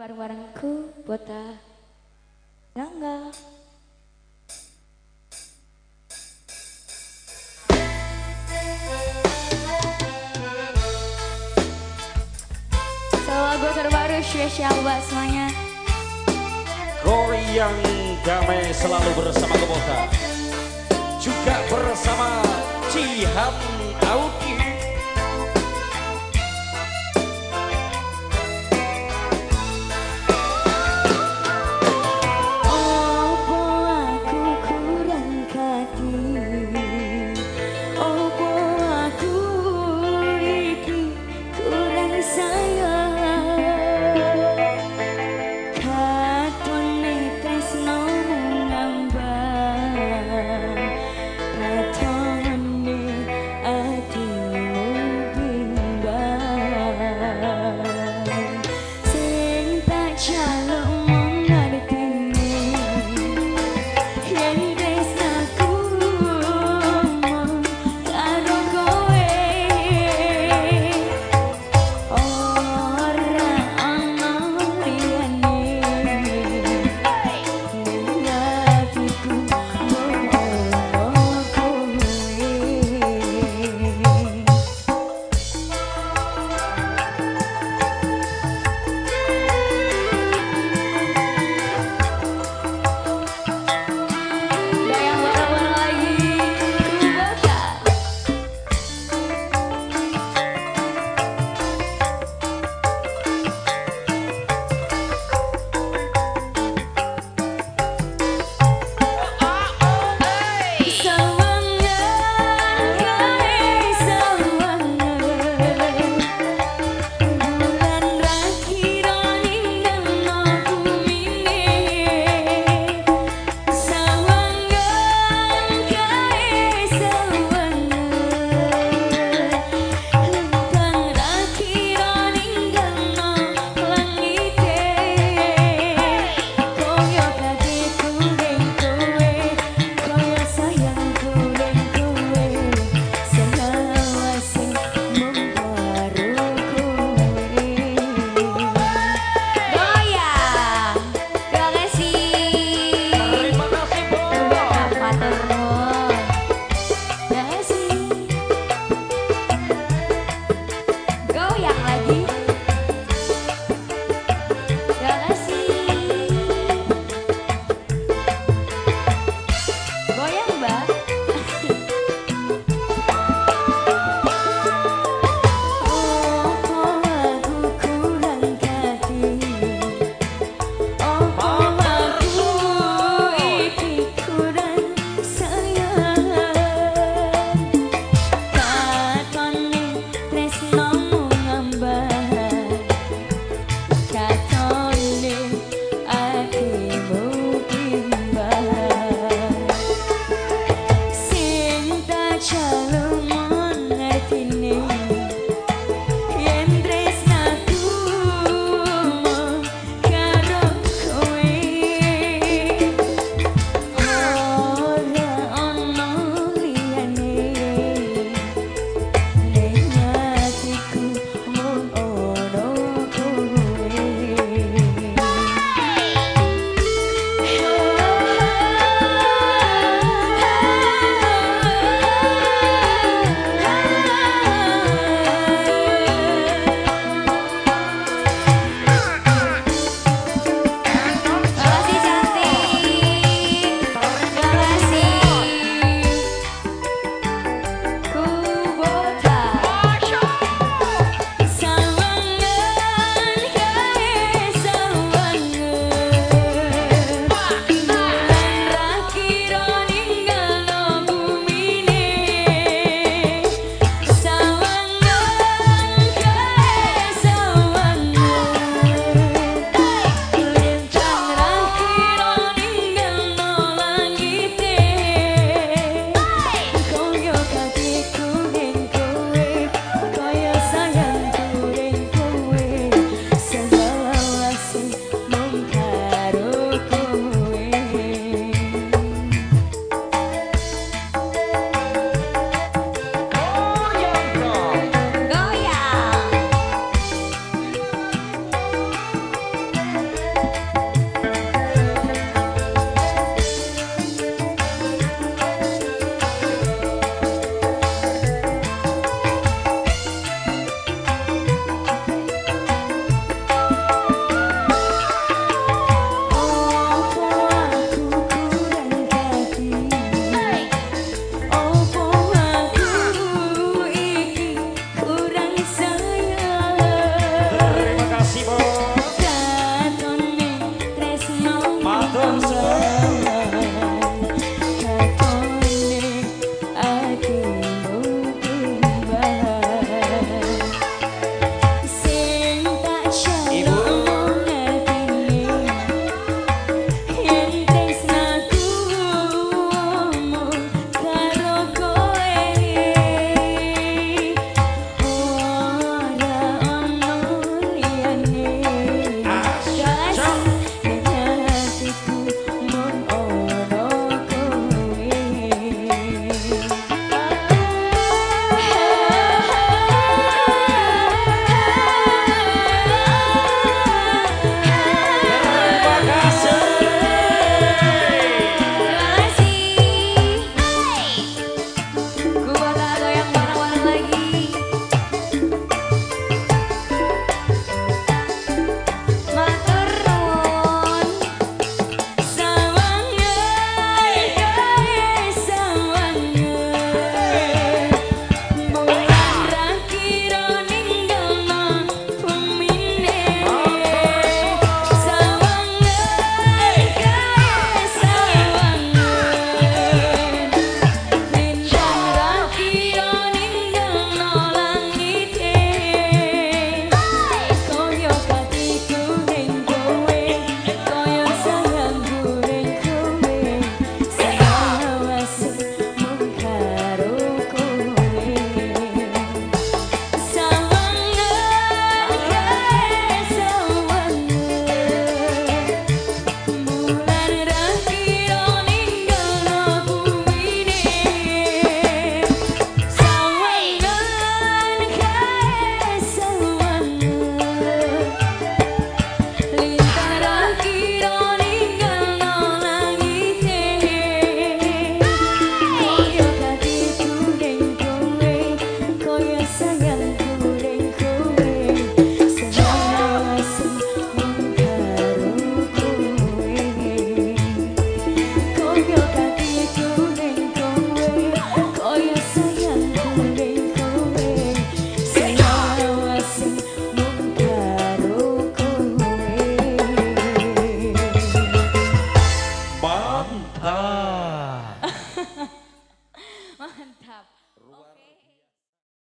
bareng-barengku Bota eh, Gangga So gue terbaru spesial buat semuanya. Goyang damai selalu bersama Kebota Juga bersama Cihan Audi.